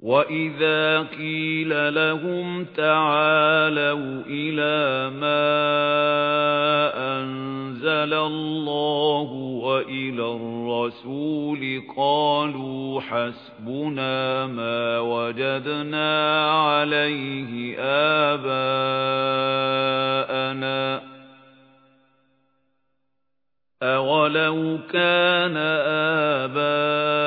وَإِذَا قِيلَ لَهُمْ تَعَالَوْا إِلَى مَا أَنزَلَ اللَّهُ وَإِلَى الرَّسُولِ قَالُوا حَسْبُنَا مَا وَجَدْنَا عَلَيْهِ آبَاءَنَا أَوَلَوْ كَانَ آبَاؤُهُمْ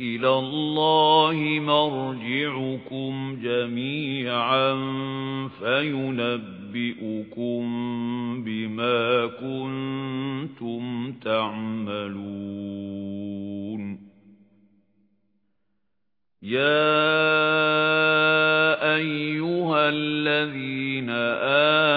إلى الله مرجعكم جميعا فينبئكم بما كنتم تعملون. يا أيها الذين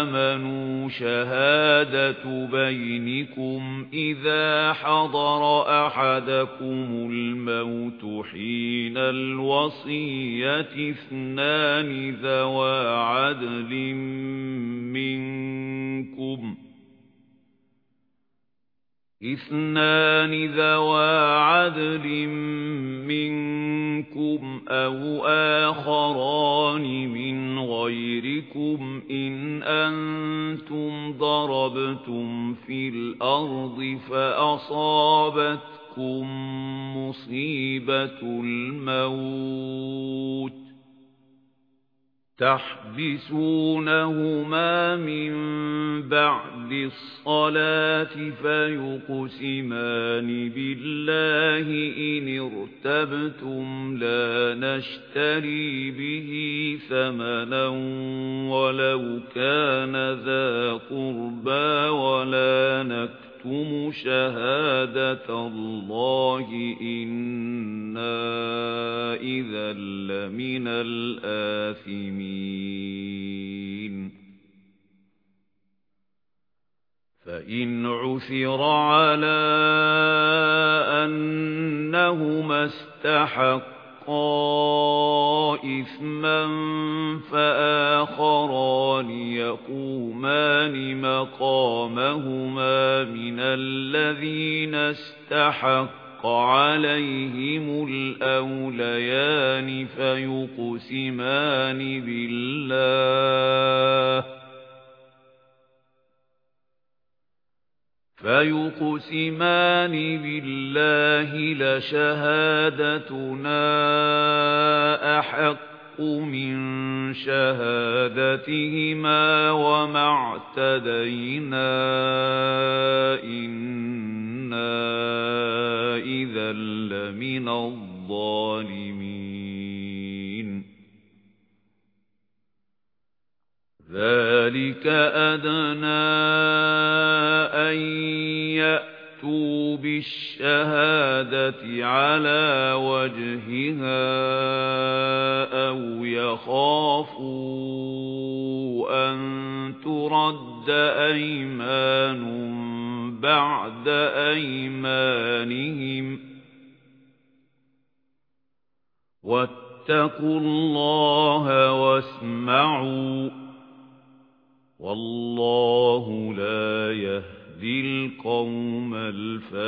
آمنوا شهادة بينكم إذا حضر أحدكم الموت حين الوصية اثنان ذوى عدل منكم. اثنان ذوى عدل منكم أو آخران أنتم ضربتم في الأرض فأصابتكم مصيبة الموت تحبسونهما من بعد الصلاة فيقسمان بالله إن ارتبتم لا نشتري به ثمنا ولو كان ذا قربى ولا نكتب نكتم شهادة الله إنا إذا لمن الآثمين فإن عثر على أنهما استحق إثما فآخران يقومان مقامهما من الذين استحق عليهم الأوليان فيقسمان بالله فيقسمان بالله لشهادتنا أحق من شهادتهما وما اعتدينا إنا إذا لمن الظالمين. ذلك أدنى أن يأتوا بالشهادة على وجهها. ترد أيمان بعد أيمانهم. واتقوا الله واسمعوا والله لا يهدي القوم الفاسقين.